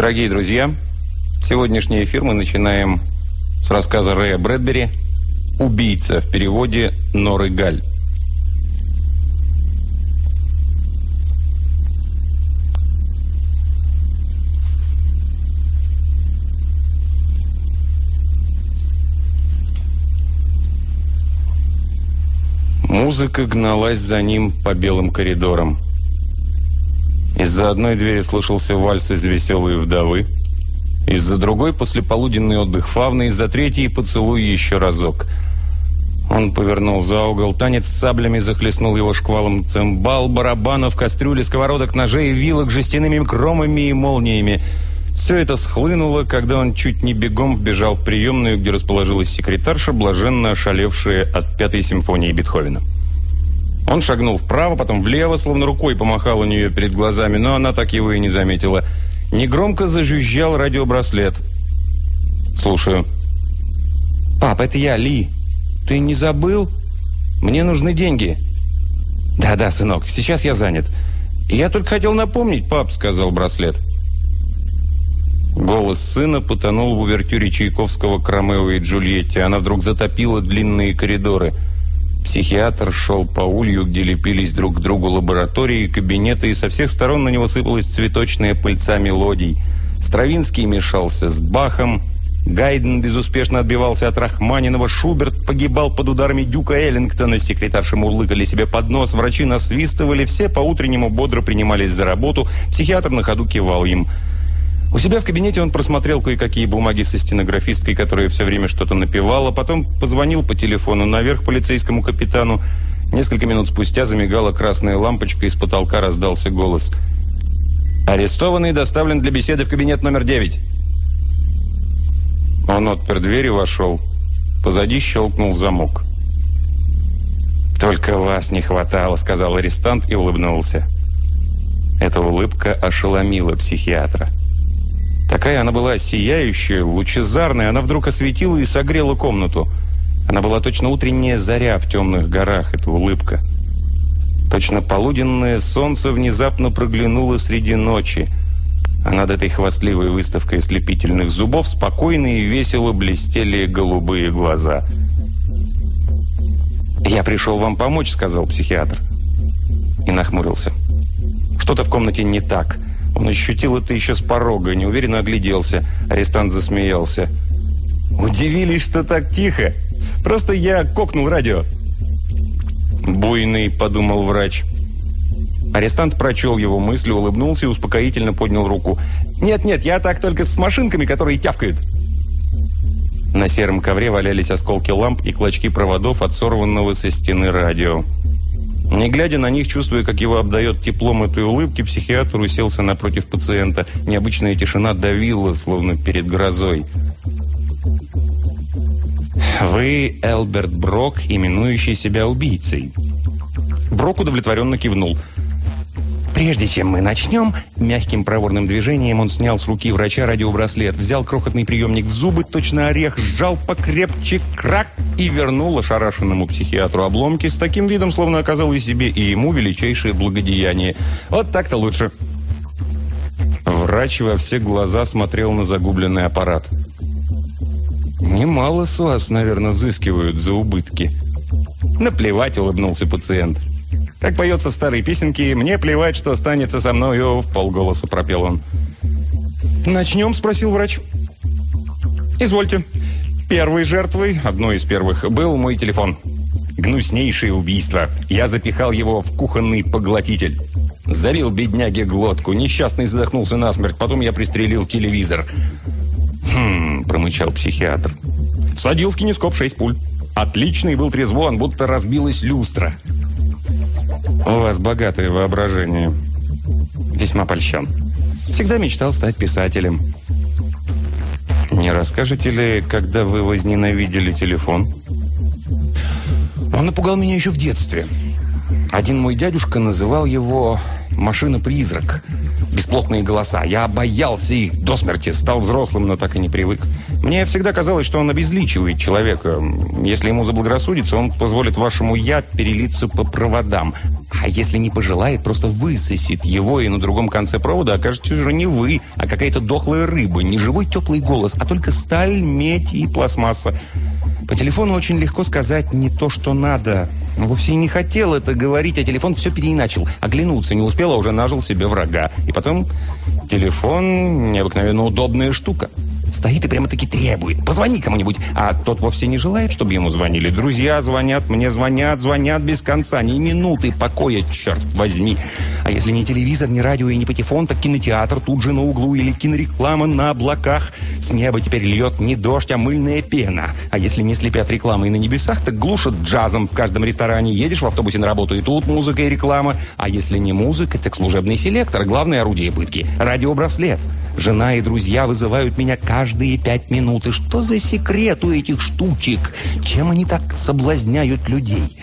Дорогие друзья, сегодняшний эфир мы начинаем с рассказа Рэя Брэдбери «Убийца» в переводе Норы Галь. Музыка гналась за ним по белым коридорам. Из-за одной двери слышался вальс из «Веселой вдовы», из-за другой – послеполуденный отдых фавны, из-за третьей – поцелуй еще разок. Он повернул за угол, танец с саблями захлестнул его шквалом цимбал, барабанов, кастрюли, сковородок, ножей, вилок, жестяными кромами и молниями. Все это схлынуло, когда он чуть не бегом вбежал в приемную, где расположилась секретарша, блаженно ошалевшая от пятой симфонии Бетховена. Он шагнул вправо, потом влево, словно рукой помахал у нее перед глазами, но она так его и не заметила. Негромко зажужжал радиобраслет. «Слушаю». «Пап, это я, Ли. Ты не забыл? Мне нужны деньги». «Да-да, сынок, сейчас я занят». «Я только хотел напомнить, пап», — сказал браслет. Голос сына потонул в увертюре Чайковского к Ромео и Джульетте. Она вдруг затопила длинные коридоры — Психиатр шел по улью, где лепились друг к другу лаборатории и кабинеты, и со всех сторон на него сыпалась цветочная пыльца мелодий. Стравинский мешался с Бахом, Гайден безуспешно отбивался от Рахманинова, Шуберт погибал под ударами Дюка Эллингтона, секретарши мурлыкали себе под нос, врачи насвистывали, все по-утреннему бодро принимались за работу, психиатр на ходу кивал им – у себя в кабинете он просмотрел кое-какие бумаги со стенографисткой, которая все время что-то напевала, потом позвонил по телефону наверх полицейскому капитану. Несколько минут спустя замигала красная лампочка, из потолка раздался голос. «Арестованный доставлен для беседы в кабинет номер 9». Он отпер дверь и вошел. Позади щелкнул замок. «Только вас не хватало», — сказал арестант и улыбнулся. Эта улыбка ошеломила психиатра. Такая она была сияющая, лучезарная, она вдруг осветила и согрела комнату. Она была точно утренняя заря в темных горах, эта улыбка. Точно полуденное солнце внезапно проглянуло среди ночи, а над этой хвастливой выставкой ослепительных зубов спокойно и весело блестели голубые глаза. «Я пришел вам помочь», — сказал психиатр. И нахмурился. «Что-то в комнате не так». Он ощутил это еще с порога, неуверенно огляделся. Арестант засмеялся. «Удивились, что так тихо? Просто я кокнул радио». «Буйный», — подумал врач. Арестант прочел его мысли, улыбнулся и успокоительно поднял руку. «Нет-нет, я так только с машинками, которые тявкают». На сером ковре валялись осколки ламп и клочки проводов от сорванного со стены радио. Не глядя на них, чувствуя, как его обдает теплом этой улыбки, психиатр уселся напротив пациента. Необычная тишина давила, словно перед грозой. «Вы Элберт Брок, именующий себя убийцей». Брок удовлетворенно кивнул – Прежде чем мы начнем, мягким проворным движением он снял с руки врача радиобраслет, взял крохотный приемник в зубы, точно орех, сжал покрепче, крак и вернул ошарашенному психиатру обломки с таким видом, словно оказалось себе и ему величайшее благодеяние. Вот так-то лучше. Врач во все глаза смотрел на загубленный аппарат. «Немало с вас, наверное, взыскивают за убытки». «Наплевать», — улыбнулся пациент. Как поется в старой песенке «Мне плевать, что останется со мною», — в полголоса пропел он. «Начнем?» — спросил врач. «Извольте. Первой жертвой, одной из первых, был мой телефон. Гнуснейшее убийство. Я запихал его в кухонный поглотитель. Залил бедняге глотку. Несчастный задохнулся насмерть. Потом я пристрелил телевизор. «Хм...» — промычал психиатр. Всадил в кинескоп шесть пуль. Отличный был трезвон, будто разбилась люстра. У вас богатое воображение. Весьма польщен. Всегда мечтал стать писателем. Не расскажете ли, когда вы возненавидели телефон? Он напугал меня еще в детстве. Один мой дядюшка называл его «машина-призрак». Бесплотные голоса. Я боялся их до смерти, стал взрослым, но так и не привык. Мне всегда казалось, что он обезличивает человека. Если ему заблагорассудится, он позволит вашему «я» перелиться по проводам. А если не пожелает, просто высосет его, и на другом конце провода окажется уже не вы, а какая-то дохлая рыба, не живой теплый голос, а только сталь, медь и пластмасса. По телефону очень легко сказать не то, что надо. Он вовсе не хотел это говорить, а телефон все переиначил. Оглянуться не успел, а уже нажил себе врага. И потом телефон необыкновенно удобная штука. Стоит и прямо-таки требует. Позвони кому-нибудь. А тот вовсе не желает, чтобы ему звонили. Друзья звонят, мне звонят, звонят без конца. Ни минуты покоя, черт возьми. А если не телевизор, не радио и не патефон, так кинотеатр тут же на углу или кинореклама на облаках. С неба теперь льет не дождь, а мыльная пена. А если не слепят рекламой на небесах, так глушат джазом в каждом ресторане. Едешь в автобусе на работу, и тут музыка и реклама. А если не музыка, так служебный селектор, главное орудие пытки. Радиобраслет. Жена и друзья вызывают меня каждые пять минут. И что за секрет у этих штучек? Чем они так соблазняют людей?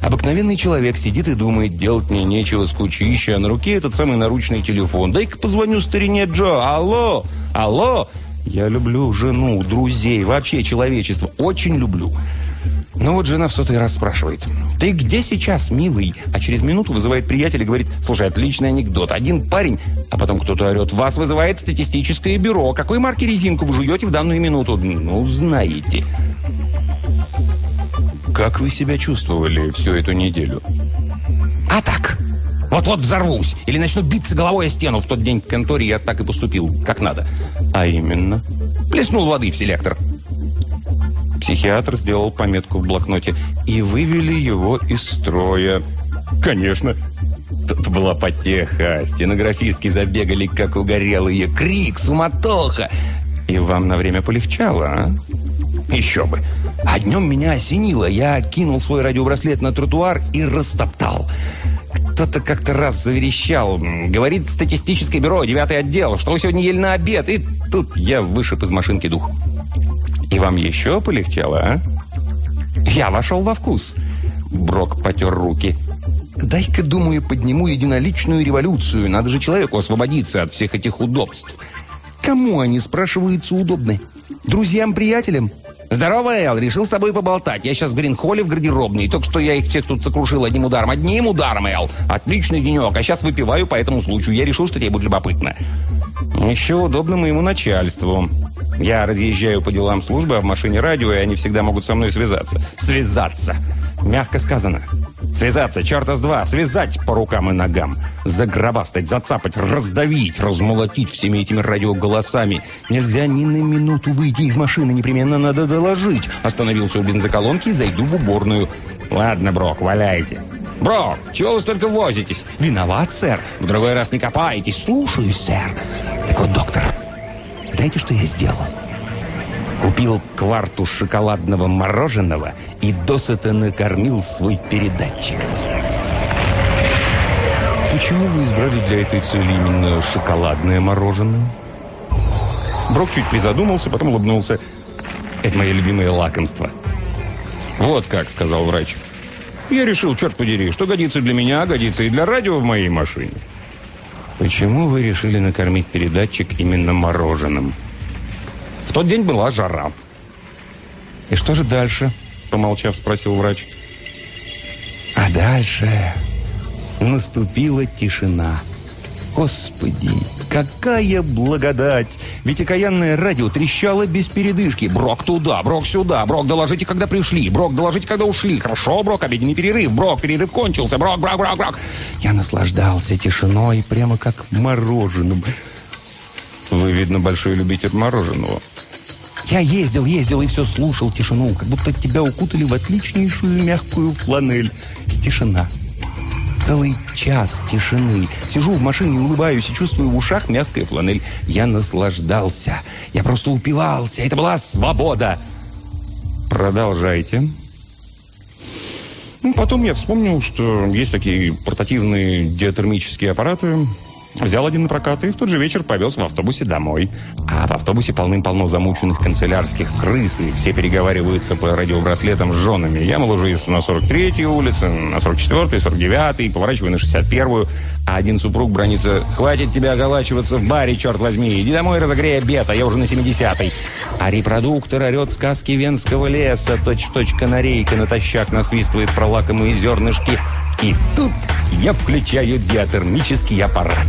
Обыкновенный человек сидит и думает, делать мне нечего, скучища, а на руке этот самый наручный телефон. Дай-ка позвоню старине Джо. Алло, алло. Я люблю жену, друзей, вообще человечество. Очень люблю. Ну вот жена в сотый раз спрашивает. «Ты где сейчас, милый?» А через минуту вызывает приятель и говорит, «Слушай, отличный анекдот. Один парень...» А потом кто-то орет, «Вас вызывает статистическое бюро. Какой марки резинку вы жуете в данную минуту?» Ну, знаете. Как вы себя чувствовали всю эту неделю? А так. Вот-вот взорвусь. Или начну биться головой о стену. В тот день в конторе я так и поступил, как надо. А именно? Плеснул воды в селектор. Психиатр сделал пометку в блокноте. И вывели его из строя. Конечно. Тут была потеха. Стенографистки забегали, как угорелые. Крик, суматоха. И вам на время полегчало, а? Еще бы. А днем меня осенило. Я кинул свой радиобраслет на тротуар и растоптал. Кто-то как-то раз заверещал. Говорит статистическое бюро, девятый отдел, что вы сегодня ели на обед. И тут я вышиб из машинки дух. И вам еще полегчало, а? Я вошел во вкус. Брок потер руки. Дай-ка, думаю, подниму единоличную революцию. Надо же человеку освободиться от всех этих удобств. Кому они, спрашиваются, удобны? Друзьям, приятелям? «Здорово, Эл, решил с тобой поболтать. Я сейчас в Гринхолле в гардеробной. Только что я их всех тут сокрушил одним ударом. Одним ударом, Эл. Отличный денек. А сейчас выпиваю по этому случаю. Я решил, что тебе будет любопытно». «Еще удобно моему начальству. Я разъезжаю по делам службы, а в машине радио, и они всегда могут со мной связаться». «Связаться!» Мягко сказано. Связаться, черта с два, связать по рукам и ногам. Загробастать, зацапать, раздавить, размолотить всеми этими радиоголосами. Нельзя ни на минуту выйти из машины, непременно надо доложить. Остановился у бензоколонки, зайду в уборную. Ладно, Брок, валяйте. Брок, чего вы столько возитесь? Виноват, сэр. В другой раз не копаетесь. Слушаюсь, сэр. Знаете, что я сделал? Купил кварту шоколадного мороженого и досыта накормил свой передатчик. Почему вы избрали для этой цели именно шоколадное мороженое? Брок чуть призадумался, потом улыбнулся. Это мое любимое лакомство. «Вот как», — сказал врач. «Я решил, черт подери, что годится для меня, годится и для радио в моей машине». «Почему вы решили накормить передатчик именно мороженым?» В тот день была жара. «И что же дальше?» – помолчав, спросил врач. А дальше наступила тишина. Господи, какая благодать! Ведь окаянное радио трещало без передышки. Брок туда, Брок сюда, Брок доложите, когда пришли, Брок доложите, когда ушли. Хорошо, Брок, обеденный перерыв, Брок, перерыв кончился, Брок, Брок, Брок, Брок. Я наслаждался тишиной, прямо как мороженым. Вы, видно, большой любитель мороженого. Я ездил, ездил и все слушал тишину, как будто тебя укутали в отличнейшую мягкую фланель. Тишина. Целый час тишины. Сижу в машине, улыбаюсь и чувствую в ушах мягкая фланель. Я наслаждался. Я просто упивался. Это была свобода. Продолжайте. Ну, потом я вспомнил, что есть такие портативные диатермические аппараты. Взял один на прокат и в тот же вечер повез в автобусе домой. А в автобусе полным-полно замученных канцелярских крыс, и все переговариваются по радиобраслетам с женами. Я, мол, уже на 43-й улице, на 44-й, 49-й, поворачиваю на 61-ю, а один супруг бронится «Хватит тебя оголачиваться в баре, черт возьми! Иди домой, разогрей обед, а я уже на 70-й!» А репродуктор орет сказки венского леса, точь-в-точь -точь канарейка натощак насвистывает про лакомые зернышки – и тут я включаю диатермический аппарат.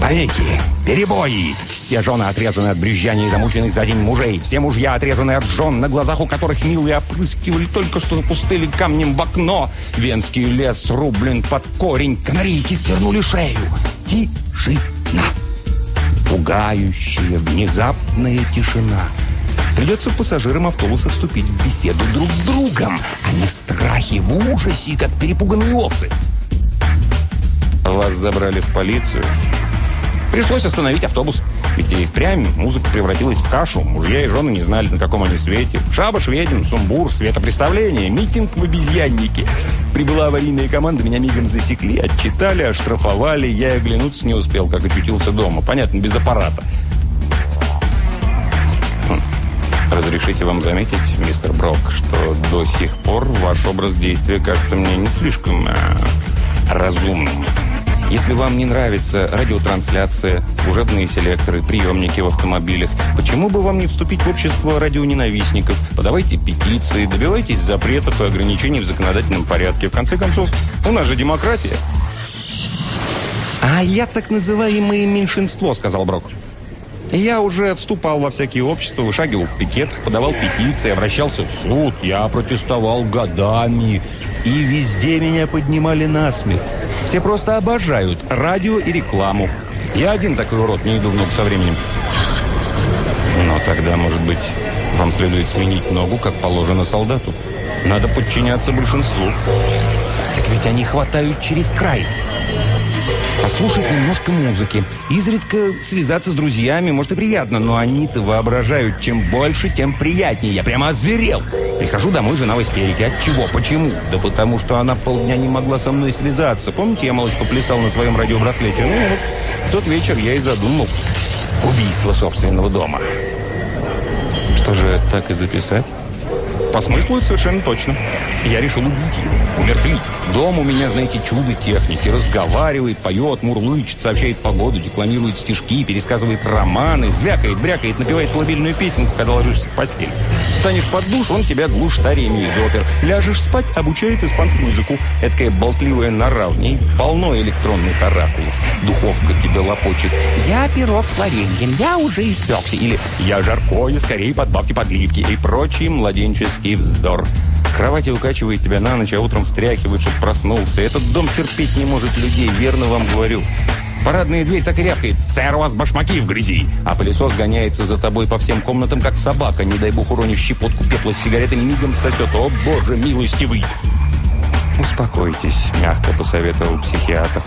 Повеки, перебои. Все жены отрезаны от брюзжания и замученных за день мужей. Все мужья отрезаны от жен, на глазах у которых милые опрыскивали только что запустили камнем в окно. Венский лес рублен под корень. Канарейки свернули шею. Тишина. Пугающая, внезапная тишина. Придется пассажирам автобуса вступить в беседу друг с другом. Они в страхе, в ужасе, как перепуганные овцы. Вас забрали в полицию. Пришлось остановить автобус. Ведь и впрямь музыка превратилась в кашу. Мужья и жены не знали, на каком они свете. Шабаш, ведьм, сумбур, светопреставление, митинг в обезьяннике. Прибыла аварийная команда, меня мигом засекли, отчитали, оштрафовали. Я и оглянуться не успел, как очутился дома. Понятно, без аппарата. Разрешите вам заметить, мистер Брок, что до сих пор ваш образ действия кажется мне не слишком э, разумным. Если вам не нравится радиотрансляция, служебные селекторы, приемники в автомобилях, почему бы вам не вступить в общество радионенавистников? Подавайте петиции, добивайтесь запретов и ограничений в законодательном порядке. В конце концов, у нас же демократия. «А я так называемое меньшинство», — сказал Брок. Я уже вступал во всякие общества, вышагивал в пикетах, подавал петиции, обращался в суд. Я протестовал годами. И везде меня поднимали на смех. Все просто обожают радио и рекламу. Я один такой урод, не иду в ногу со временем. Но тогда, может быть, вам следует сменить ногу, как положено солдату. Надо подчиняться большинству. Так ведь они хватают через край послушать немножко музыки. Изредка связаться с друзьями, может, и приятно, но они-то воображают, чем больше, тем приятнее. Я прямо озверел. Прихожу домой, жена в истерике. От чего? Почему? Да потому что она полдня не могла со мной связаться. Помните, я малость поплясал на своем радиобраслете? Ну вот, в тот вечер я и задумал убийство собственного дома. Что же, так и записать? По смыслу это совершенно точно. Я решил убить его, умертвить. Дом у меня, знаете, чудо техники. Разговаривает, поет, мурлычет, сообщает погоду, декламирует стишки, пересказывает романы, звякает, брякает, напевает колыбельную песенку, когда ложишься в постель. Станешь под душ, он тебя глушит ариями из опер. Ляжешь спать, обучает испанскому языку. Эдакая болтливая нора, в ней полно электронных оракулов. Духовка тебе лопочет. «Я пирог с вареньем, я уже испекся». Или «Я жаркое, скорее подбавьте подливки». И прочий младенческий вздор. Кровати укачивает тебя на ночь, а утром встряхивает, чтобы проснулся. Этот дом терпеть не может людей, верно вам говорю. Парадная дверь так и рявкает. «Сэр, у вас башмаки в грязи!» А пылесос гоняется за тобой по всем комнатам, как собака. Не дай бог уронишь щепотку пепла с сигаретами, мигом сосет. О, боже, милостивый! «Успокойтесь», — мягко посоветовал психиатр.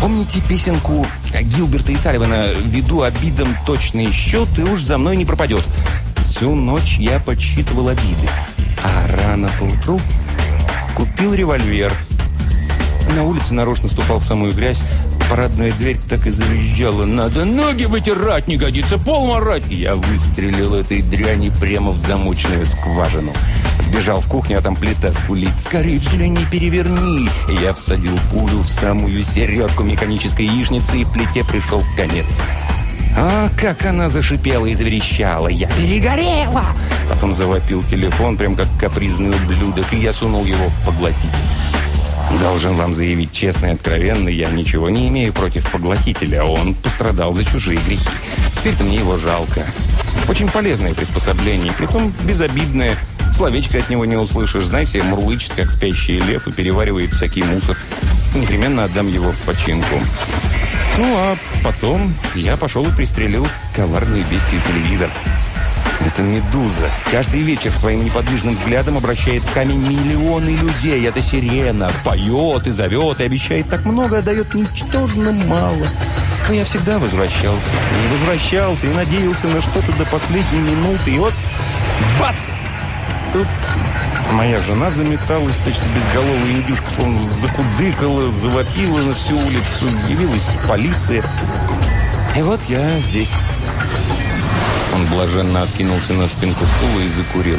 Помните песенку Гилберта и Салливана «Веду обидом точный счет, и уж за мной не пропадет». Всю ночь я подсчитывал обиды. А рано поутру купил револьвер. На улице нарочно ступал в самую грязь. Парадная дверь так и завизжала. Надо ноги вытирать, не годится, пол морать. Я выстрелил этой дряни прямо в замочную скважину. Вбежал в кухню, а там плита скулит. Скорее взгляни, переверни. Я всадил пулю в самую середку механической яичницы, и плите пришел конец. А, как она зашипела и заверещала. Я перегорела! Потом завопил телефон, прям как капризный ублюдок, и я сунул его в поглотитель. Должен вам заявить честно и откровенно, я ничего не имею против поглотителя. Он пострадал за чужие грехи. Теперь-то мне его жалко. Очень полезное приспособление, притом безобидное. Словечко от него не услышишь. Знаете, мурлычет, как спящий лев, и переваривает всякий мусор. Непременно отдам его в починку. Ну, а потом я пошел и пристрелил коварную бестию телевизор. Это медуза. Каждый вечер своим неподвижным взглядом обращает в камень миллионы людей. Это сирена. Поет и зовет, и обещает так много, а дает ничтожно мало. Но я всегда возвращался. И возвращался, и надеялся на что-то до последней минуты. И вот бац! Тут моя жена заметалась, точно безголовая индюшка, словно закудыкала, завопила на всю улицу, явилась полиция. И вот я здесь. Он блаженно откинулся на спинку стула и закурил.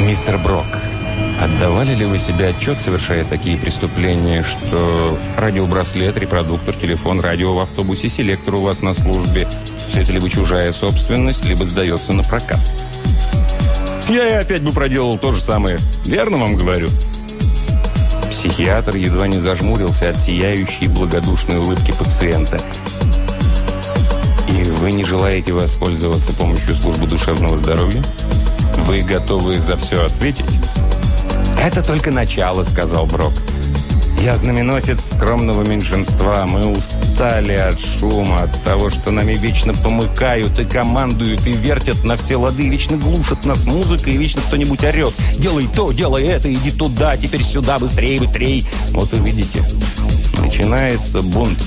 «Мистер Брок, отдавали ли вы себе отчет, совершая такие преступления, что радиобраслет, репродуктор, телефон, радио в автобусе, селектор у вас на службе, все это либо чужая собственность, либо сдается на прокат?» «Я и опять бы проделал то же самое. Верно вам говорю?» Психиатр едва не зажмурился от сияющей благодушной улыбки пациента – и вы не желаете воспользоваться помощью службы душевного здоровья? Вы готовы за все ответить? «Это только начало», — сказал Брок. «Я знаменосец скромного меньшинства. Мы устали от шума, от того, что нами вечно помыкают и командуют, и вертят на все лады, вечно глушат нас музыкой, и вечно кто-нибудь орет. Делай то, делай это, иди туда, теперь сюда, быстрее, быстрее. Вот увидите, начинается бунт.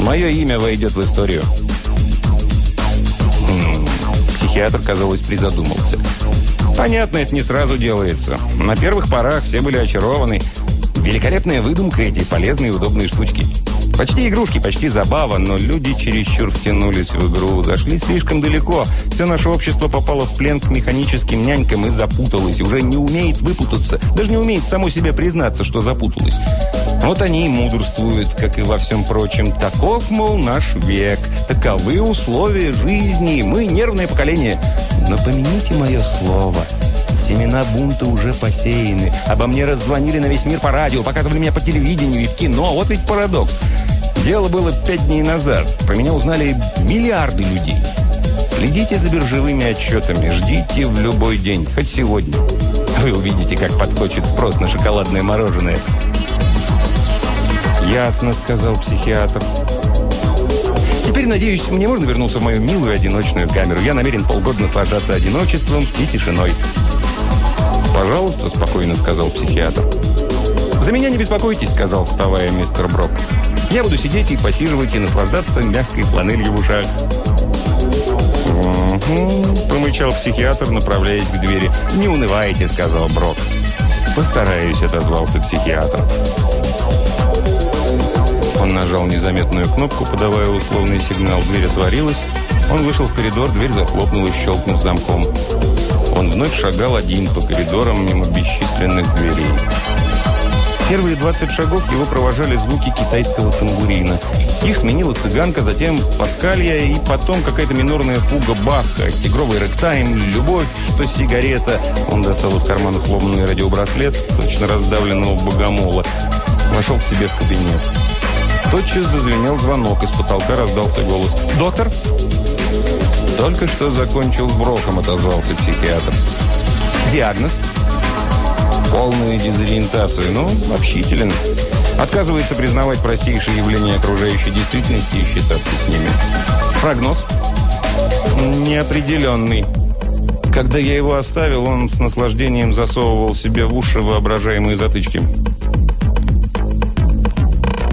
Мое имя войдет в историю. Психиатр, казалось, призадумался. Понятно, это не сразу делается. На первых порах все были очарованы. Великолепная выдумка эти полезные и удобные штучки. Почти игрушки, почти забава, но люди чересчур втянулись в игру, зашли слишком далеко. Все наше общество попало в плен к механическим нянькам и запуталось. Уже не умеет выпутаться, даже не умеет само себе признаться, что запуталось. Вот они и мудрствуют, как и во всем прочем. Таков, мол, наш век. Таковы условия жизни. Мы нервное поколение. Но помяните мое слово. Семена бунта уже посеяны. Обо мне раззвонили на весь мир по радио, показывали меня по телевидению и в кино. Вот ведь парадокс. Дело было пять дней назад. Про меня узнали миллиарды людей. Следите за биржевыми отчетами. Ждите в любой день, хоть сегодня. Вы увидите, как подскочит спрос на шоколадное мороженое. «Ясно», — сказал психиатр. «Теперь, надеюсь, мне можно вернуться в мою милую одиночную камеру. Я намерен полгода наслаждаться одиночеством и тишиной». «Пожалуйста», — спокойно сказал психиатр. «За меня не беспокойтесь», — сказал, вставая мистер Брок. «Я буду сидеть и посиживать, и наслаждаться мягкой фланелью в ушах». «Угу», — помычал психиатр, направляясь к двери. «Не унывайте», — сказал Брок. «Постараюсь», — отозвался психиатр. Он нажал незаметную кнопку, подавая условный сигнал. Дверь отворилась. Он вышел в коридор, дверь захлопнулась, щелкнув замком. Он вновь шагал один по коридорам мимо бесчисленных дверей. Первые 20 шагов его провожали звуки китайского тамбурина. Их сменила цыганка, затем паскалья и потом какая-то минорная фуга Баха, тигровый рэктайм, любовь, что сигарета. Он достал из кармана сломанный радиобраслет, точно раздавленного богомола. Вошел к себе в кабинет. Тотчас зазвенел звонок, из потолка раздался голос. «Доктор?» «Только что закончил с Броком», — отозвался психиатр. «Диагноз?» «Полную дезориентацию, но ну, общителен. Отказывается признавать простейшие явления окружающей действительности и считаться с ними. Прогноз?» «Неопределенный». Когда я его оставил, он с наслаждением засовывал себе в уши воображаемые затычки.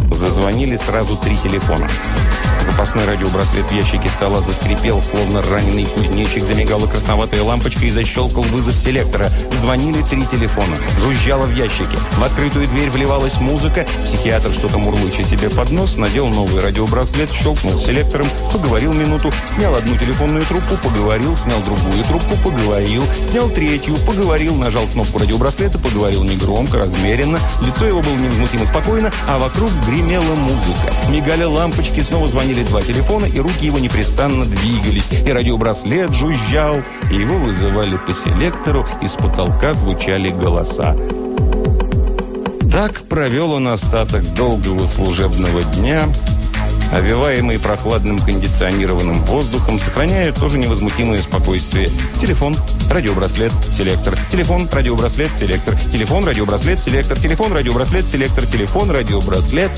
Зазвонили сразу три телефона. Запасной радиобраслет в ящике стола заскрипел, словно раненый кузнечик. Замигала красноватая лампочка и защелкал вызов селектора. Звонили три телефона. Жужжало в ящике. В открытую дверь вливалась музыка. Психиатр что-то мурлыча себе под нос, надел новый радиобраслет, щелкнул селектором, поговорил минуту, снял одну телефонную трубку, поговорил, снял другую трубку, поговорил, снял третью, поговорил, нажал кнопку радиобраслета, поговорил негромко, размеренно. Лицо его было невозмутимо спокойно, а вокруг гремела музыка. Мигали лампочки, снова звонили звонили два телефона, и руки его непрестанно двигались, и радиобраслет жужжал, и его вызывали по селектору, из потолка звучали голоса. Так провел он остаток долгого служебного дня, овиваемый прохладным кондиционированным воздухом, сохраняя тоже невозмутимое спокойствие. Телефон, радиобраслет, селектор. Телефон, радиобраслет, селектор. Телефон, радиобраслет, селектор. Телефон, радиобраслет, селектор. Телефон, радиобраслет.